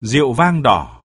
rượu vang đỏ.